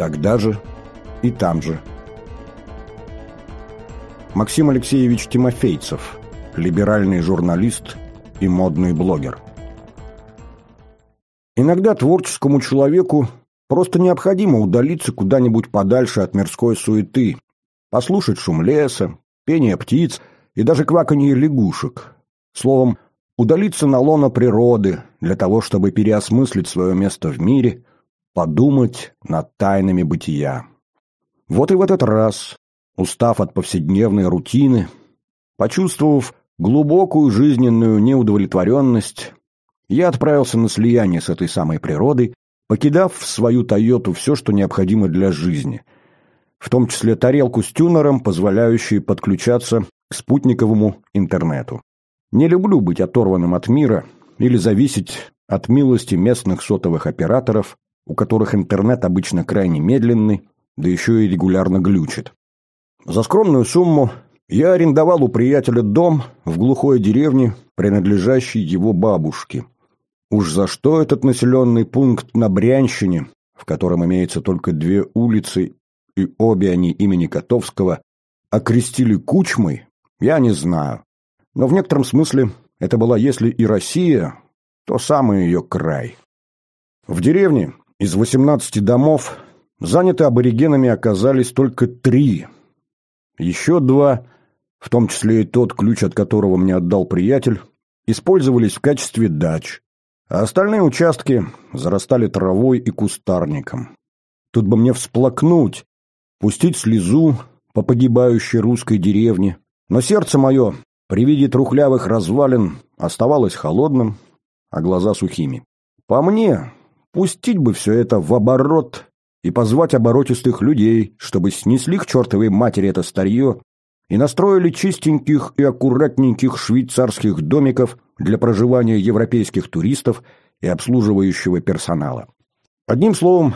Тогда же и там же. Максим Алексеевич Тимофейцев, либеральный журналист и модный блогер. Иногда творческому человеку просто необходимо удалиться куда-нибудь подальше от мирской суеты, послушать шум леса, пение птиц и даже кваканье лягушек. Словом, удалиться на лоно природы для того, чтобы переосмыслить свое место в мире, подумать над тайнами бытия. Вот и в этот раз, устав от повседневной рутины, почувствовав глубокую жизненную неудовлетворенность, я отправился на слияние с этой самой природой, покидав в свою «Тойоту» все, что необходимо для жизни, в том числе тарелку с тюнером, позволяющую подключаться к спутниковому интернету. Не люблю быть оторванным от мира или зависеть от милости местных сотовых операторов, у которых интернет обычно крайне медленный, да еще и регулярно глючит. За скромную сумму я арендовал у приятеля дом в глухой деревне, принадлежащей его бабушке. Уж за что этот населенный пункт на Брянщине, в котором имеется только две улицы, и обе они имени Котовского, окрестили Кучмой, я не знаю. Но в некотором смысле это была, если и Россия, то самый ее край. В деревне из 18 домов заняты аборигенами оказались только три. Еще два, в том числе и тот, ключ от которого мне отдал приятель, использовались в качестве дач, а остальные участки зарастали травой и кустарником. Тут бы мне всплакнуть, пустить слезу по погибающей русской деревне, но сердце мое при виде трухлявых развалин оставалось холодным, а глаза сухими. По мне, пустить бы все это в оборот и позвать оборотистых людей, чтобы снесли к чертовой матери это старье и настроили чистеньких и аккуратненьких швейцарских домиков для проживания европейских туристов и обслуживающего персонала. Одним словом,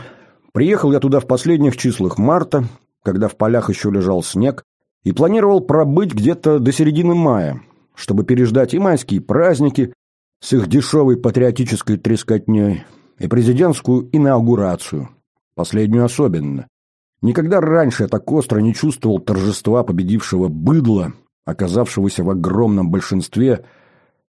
приехал я туда в последних числах марта, когда в полях еще лежал снег, и планировал пробыть где-то до середины мая, чтобы переждать и майские праздники с их дешевой патриотической трескотней, и президентскую инаугурацию, последнюю особенно. Никогда раньше я так остро не чувствовал торжества победившего быдла, оказавшегося в огромном большинстве,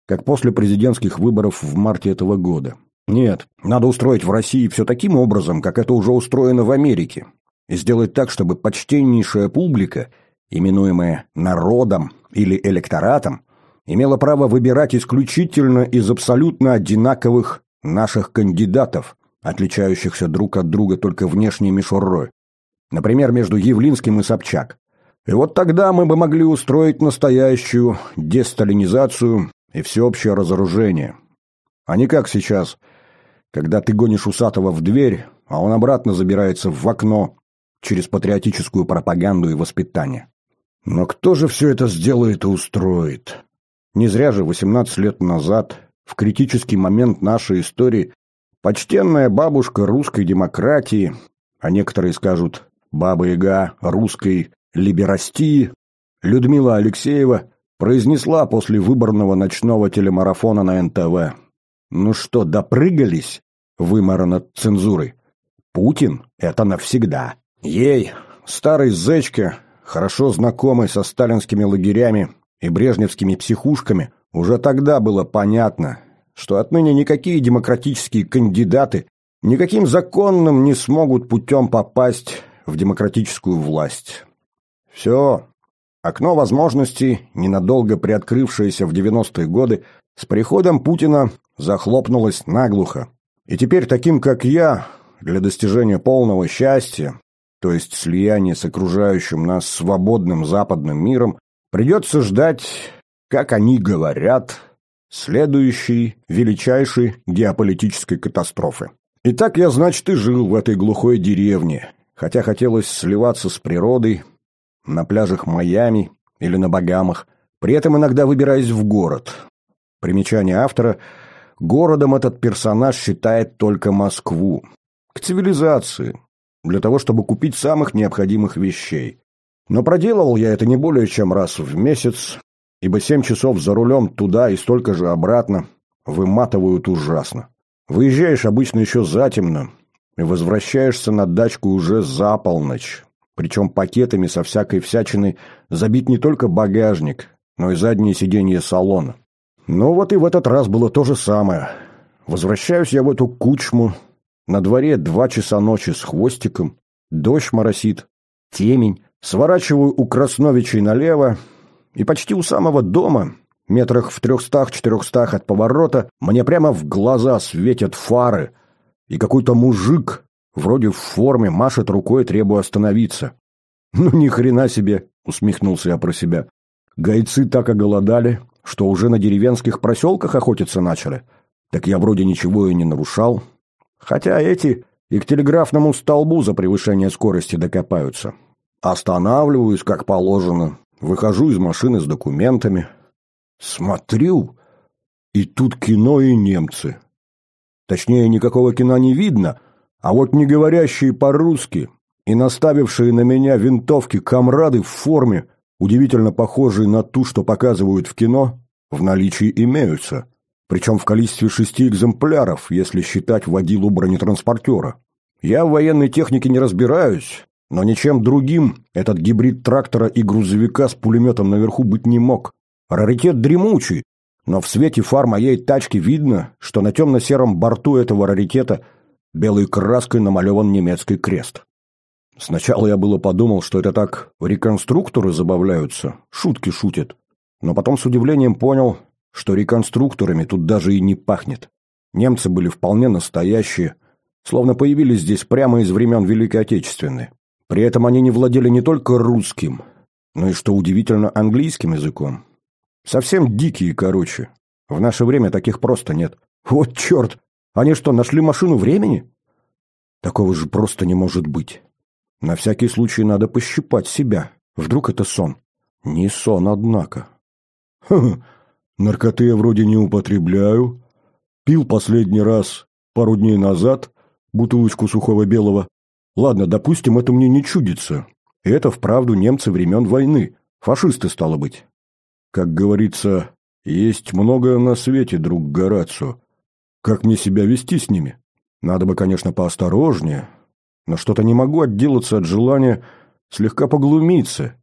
как после президентских выборов в марте этого года. Нет, надо устроить в России все таким образом, как это уже устроено в Америке, и сделать так, чтобы почтеннейшая публика, именуемая народом или электоратом, имела право выбирать исключительно из абсолютно одинаковых наших кандидатов, отличающихся друг от друга только внешней мишурой. Например, между Явлинским и Собчак. И вот тогда мы бы могли устроить настоящую десталинизацию и всеобщее разоружение. А не как сейчас, когда ты гонишь Усатого в дверь, а он обратно забирается в окно через патриотическую пропаганду и воспитание. Но кто же все это сделает и устроит? Не зря же 18 лет назад, в критический момент нашей истории, почтенная бабушка русской демократии, а некоторые скажут Баба-Яга русской либерастии, Людмила Алексеева произнесла после выборного ночного телемарафона на НТВ. «Ну что, допрыгались?» — выморано цензурой. «Путин — это навсегда». Ей, старой зечке, хорошо знакомой со сталинскими лагерями и брежневскими психушками, уже тогда было понятно, что отныне никакие демократические кандидаты никаким законным не смогут путем попасть в демократическую власть. Все. Окно возможностей, ненадолго приоткрывшееся в 90-е годы, с приходом Путина захлопнулось наглухо. И теперь таким, как я, для достижения полного счастья, то есть слияния с окружающим нас свободным западным миром, придется ждать, как они говорят, следующей величайшей геополитической катастрофы. И так я, значит, и жил в этой глухой деревне, хотя хотелось сливаться с природой на пляжах Майами или на Багамах, при этом иногда выбираясь в город. Примечание автора – городом этот персонаж считает только Москву. К цивилизации, для того, чтобы купить самых необходимых вещей. Но проделывал я это не более чем раз в месяц, ибо семь часов за рулем туда и столько же обратно выматывают ужасно. Выезжаешь обычно еще затемно, и возвращаешься на дачку уже за полночь. Причем пакетами со всякой всячиной забит не только багажник, но и задние сиденья салона. Ну вот и в этот раз было то же самое. Возвращаюсь я в эту кучму. На дворе два часа ночи с хвостиком. Дождь моросит. Темень. Сворачиваю у Красновичей налево. И почти у самого дома, метрах в трехстах-четырехстах от поворота, мне прямо в глаза светят фары. И какой-то мужик Вроде в форме, машет рукой, требуя остановиться. «Ну, ни хрена себе!» — усмехнулся я про себя. «Гайцы так оголодали, что уже на деревенских проселках охотиться начали. Так я вроде ничего и не нарушал. Хотя эти и к телеграфному столбу за превышение скорости докопаются. Останавливаюсь, как положено, выхожу из машины с документами. Смотрю, и тут кино и немцы. Точнее, никакого кино не видно — а вот не говорящие по-русски и наставившие на меня винтовки комрады в форме, удивительно похожие на ту, что показывают в кино, в наличии имеются. Причем в количестве шести экземпляров, если считать водилу бронетранспортера. Я в военной технике не разбираюсь, но ничем другим этот гибрид трактора и грузовика с пулеметом наверху быть не мог. Раритет дремучий, но в свете фар моей тачки видно, что на темно-сером борту этого раритета – белой краской намалеван немецкий крест. Сначала я было подумал, что это так реконструкторы забавляются, шутки шутят. Но потом с удивлением понял, что реконструкторами тут даже и не пахнет. Немцы были вполне настоящие, словно появились здесь прямо из времен Великой Отечественной. При этом они не владели не только русским, но и, что удивительно, английским языком. Совсем дикие, короче. В наше время таких просто нет. Вот черт! Они что, нашли машину времени? Такого же просто не может быть. На всякий случай надо пощипать себя. Вдруг это сон? Не сон, однако. Ха-ха, наркоты я вроде не употребляю. Пил последний раз пару дней назад бутылочку сухого белого. Ладно, допустим, это мне не чудится. Это вправду немцы времен войны. Фашисты, стало быть. Как говорится, есть многое на свете, друг Горацио. Как мне себя вести с ними? Надо бы, конечно, поосторожнее, но что-то не могу отделаться от желания слегка поглумиться,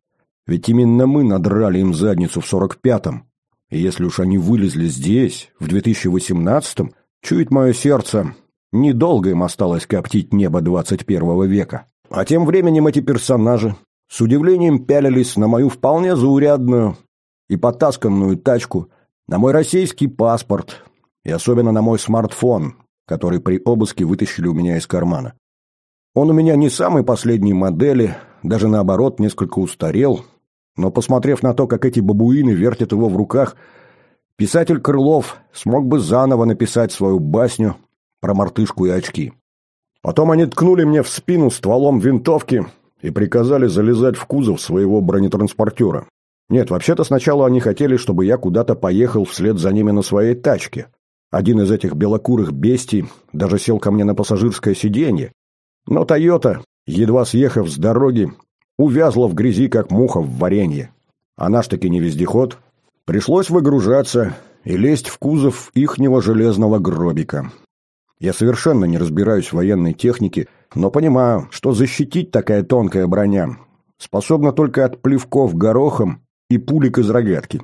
ведь именно мы надрали им задницу в сорок пятом, и если уж они вылезли здесь, в 2018-м, чует мое сердце, недолго им осталось коптить небо 21 века. А тем временем эти персонажи с удивлением пялились на мою вполне заурядную и потасканную тачку, на мой российский паспорт, и особенно на мой смартфон, который при обыске вытащили у меня из кармана. Он у меня не самой последней модели, даже наоборот, несколько устарел, но, посмотрев на то, как эти бабуины вертят его в руках, писатель Крылов смог бы заново написать свою басню про мартышку и очки. Потом они ткнули мне в спину стволом винтовки и приказали залезать в кузов своего бронетранспортера. Нет, вообще-то сначала они хотели, чтобы я куда-то поехал вслед за ними на своей тачке. Один из этих белокурых бестий даже сел ко мне на пассажирское сиденье. Но «Тойота», едва съехав с дороги, увязла в грязи, как муха в варенье. А наш-таки не вездеход. Пришлось выгружаться и лезть в кузов ихнего железного гробика. Я совершенно не разбираюсь в военной технике, но понимаю, что защитить такая тонкая броня способна только от плевков горохом и пулек из рогатки.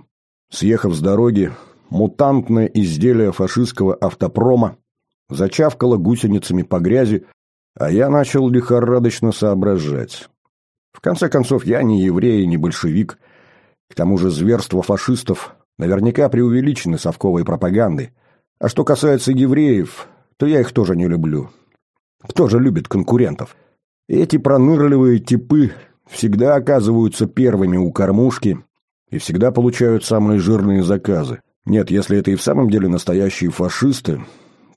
Съехав с дороги, мутантное изделие фашистского автопрома, зачавкало гусеницами по грязи, а я начал лихорадочно соображать. В конце концов, я не еврей, не большевик. К тому же зверства фашистов наверняка преувеличены совковой пропагандой. А что касается евреев, то я их тоже не люблю. Кто же любит конкурентов? Эти пронырливые типы всегда оказываются первыми у кормушки и всегда получают самые жирные заказы. Нет, если это и в самом деле настоящие фашисты,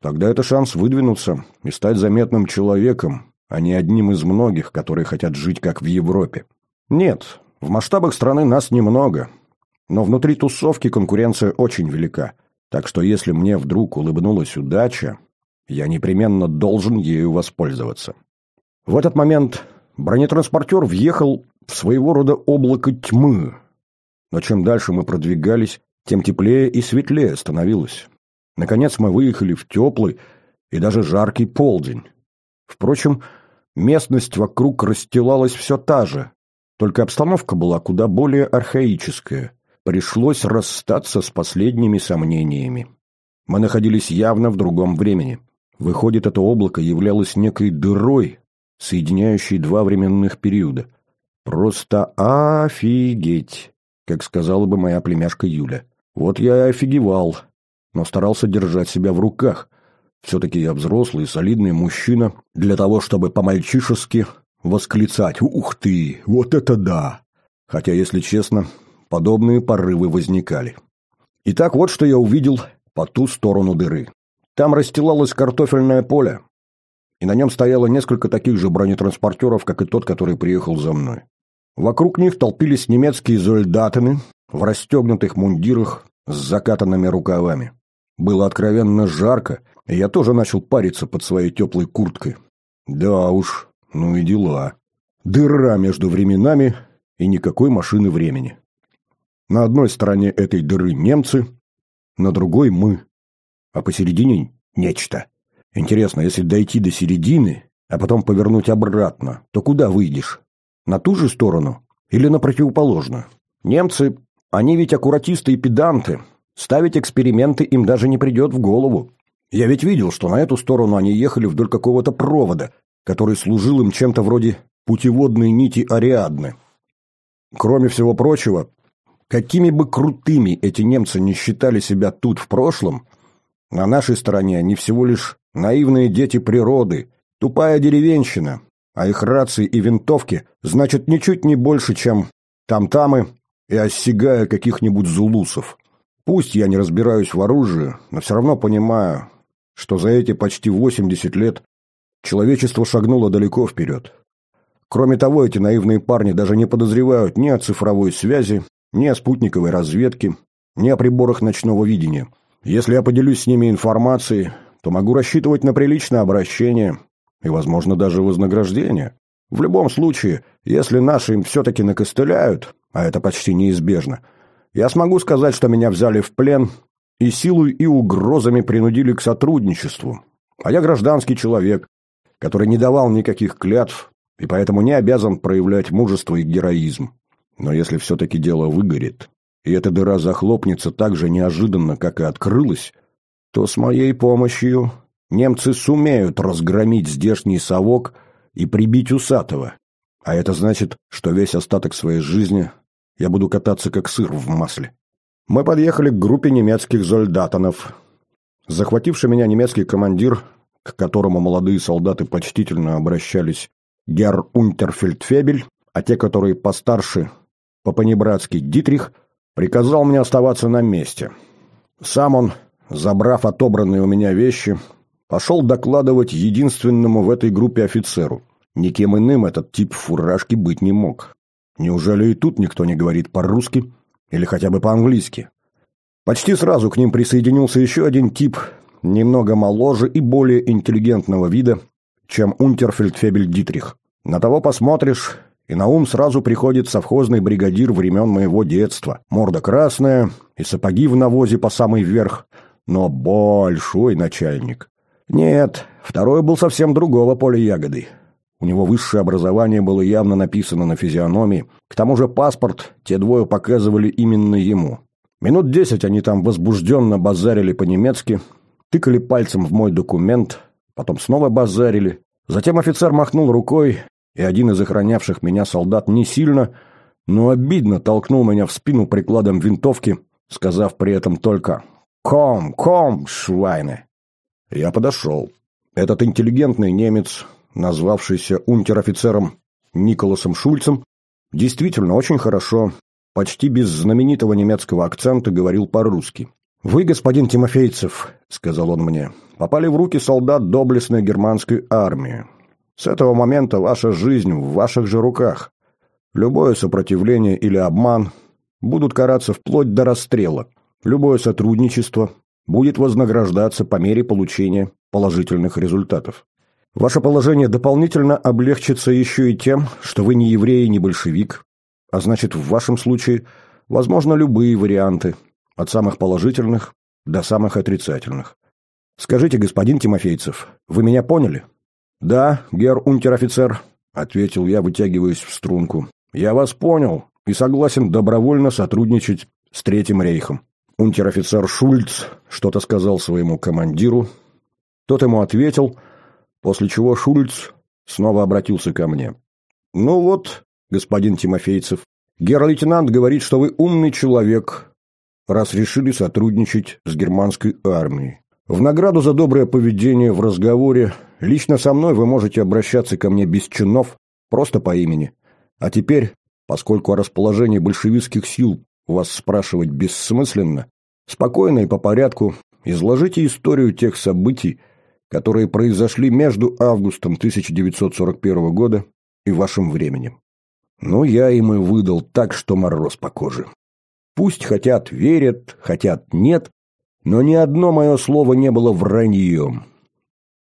тогда это шанс выдвинуться и стать заметным человеком, а не одним из многих, которые хотят жить как в Европе. Нет, в масштабах страны нас немного, но внутри тусовки конкуренция очень велика. Так что если мне вдруг улыбнулась удача, я непременно должен ею воспользоваться. В этот момент бронетранспортер въехал в своего рода облако тьмы. Но чем дальше мы продвигались, тем теплее и светлее становилось. Наконец мы выехали в теплый и даже жаркий полдень. Впрочем, местность вокруг расстилалась все та же, только обстановка была куда более архаическая. Пришлось расстаться с последними сомнениями. Мы находились явно в другом времени. Выходит, это облако являлось некой дырой, соединяющей два временных периода. Просто офигеть, как сказала бы моя племяшка Юля. Вот я и офигевал, но старался держать себя в руках. Все-таки я взрослый солидный мужчина для того, чтобы по-мальчишески восклицать «Ух ты! Вот это да!» Хотя, если честно, подобные порывы возникали. Итак, вот что я увидел по ту сторону дыры. Там расстилалось картофельное поле, и на нем стояло несколько таких же бронетранспортеров, как и тот, который приехал за мной. Вокруг них толпились немецкие зольдатаны в расстегнутых мундирах с закатанными рукавами. Было откровенно жарко, и я тоже начал париться под своей теплой курткой. Да уж, ну и дела. Дыра между временами и никакой машины времени. На одной стороне этой дыры немцы, на другой мы, а посередине нечто. Интересно, если дойти до середины, а потом повернуть обратно, то куда выйдешь? На ту же сторону или на противоположную? Немцы, они ведь аккуратисты и педанты. Ставить эксперименты им даже не придет в голову. Я ведь видел, что на эту сторону они ехали вдоль какого-то провода, который служил им чем-то вроде путеводной нити Ариадны. Кроме всего прочего, какими бы крутыми эти немцы не считали себя тут в прошлом, на нашей стороне они всего лишь наивные дети природы, тупая деревенщина, а их рации и винтовки значат ничуть не больше, чем там-тамы и осягая каких-нибудь зулусов. Пусть я не разбираюсь в оружии, но все равно понимаю, что за эти почти 80 лет человечество шагнуло далеко вперед. Кроме того, эти наивные парни даже не подозревают ни о цифровой связи, ни о спутниковой разведке, ни о приборах ночного видения. Если я поделюсь с ними информацией, то могу рассчитывать на приличное обращение и, возможно, даже вознаграждение. В любом случае, если наши им все-таки накостыляют, а это почти неизбежно, я смогу сказать, что меня взяли в плен и силой и угрозами принудили к сотрудничеству. А я гражданский человек, который не давал никаких клятв и поэтому не обязан проявлять мужество и героизм. Но если все-таки дело выгорит, и эта дыра захлопнется так же неожиданно, как и открылась, то с моей помощью немцы сумеют разгромить здешний совок и прибить усатого. А это значит, что весь остаток своей жизни я буду кататься как сыр в масле. Мы подъехали к группе немецких зольдатонов. Захвативший меня немецкий командир, к которому молодые солдаты почтительно обращались, герр Унтерфельдфебель, а те, которые постарше, по-понебратски Дитрих, приказал мне оставаться на месте. Сам он, забрав отобранные у меня вещи, пошел докладывать единственному в этой группе офицеру. Никем иным этот тип фуражки быть не мог. Неужели и тут никто не говорит по-русски? Или хотя бы по-английски. Почти сразу к ним присоединился еще один тип, немного моложе и более интеллигентного вида, чем Унтерфельдфебель Дитрих. На того посмотришь, и на ум сразу приходит совхозный бригадир времен моего детства. Морда красная и сапоги в навозе по самый верх, но большой начальник. Нет, второй был совсем другого поля ягоды. У него высшее образование было явно написано на физиономии. К тому же паспорт те двое показывали именно ему. Минут десять они там возбужденно базарили по-немецки, тыкали пальцем в мой документ, потом снова базарили. Затем офицер махнул рукой, и один из охранявших меня солдат не сильно, но обидно толкнул меня в спину прикладом винтовки, сказав при этом только «Ком, ком, швайны!». Я подошел. Этот интеллигентный немец назвавшийся унтер-офицером Николасом Шульцем, действительно очень хорошо, почти без знаменитого немецкого акцента говорил по-русски. «Вы, господин Тимофейцев, — сказал он мне, — попали в руки солдат доблестной германской армии. С этого момента ваша жизнь в ваших же руках. Любое сопротивление или обман будут караться вплоть до расстрела. Любое сотрудничество будет вознаграждаться по мере получения положительных результатов. Ваше положение дополнительно облегчится еще и тем, что вы не еврей не большевик, а значит, в вашем случае возможно любые варианты, от самых положительных до самых отрицательных. Скажите, господин Тимофейцев, вы меня поняли? «Да, гер унтер-офицер», — ответил я, вытягиваясь в струнку. «Я вас понял и согласен добровольно сотрудничать с Третьим рейхом». Унтер-офицер Шульц что-то сказал своему командиру. Тот ему ответил, после чего Шульц снова обратился ко мне. «Ну вот, господин Тимофейцев, гер-лейтенант говорит, что вы умный человек, раз решили сотрудничать с германской армией. В награду за доброе поведение в разговоре лично со мной вы можете обращаться ко мне без чинов, просто по имени. А теперь, поскольку о расположении большевистских сил вас спрашивать бессмысленно, спокойно и по порядку изложите историю тех событий, которые произошли между августом 1941 года и вашим временем. Ну, я им и выдал так, что мороз по коже. Пусть хотят верят, хотят нет, но ни одно мое слово не было враньем.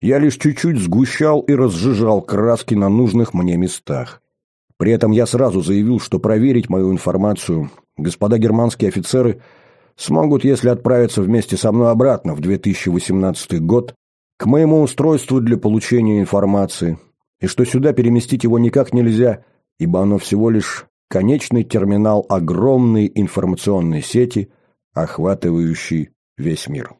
Я лишь чуть-чуть сгущал и разжижал краски на нужных мне местах. При этом я сразу заявил, что проверить мою информацию господа германские офицеры смогут, если отправиться вместе со мной обратно в 2018 год к моему устройству для получения информации, и что сюда переместить его никак нельзя, ибо оно всего лишь конечный терминал огромной информационной сети, охватывающий весь мир.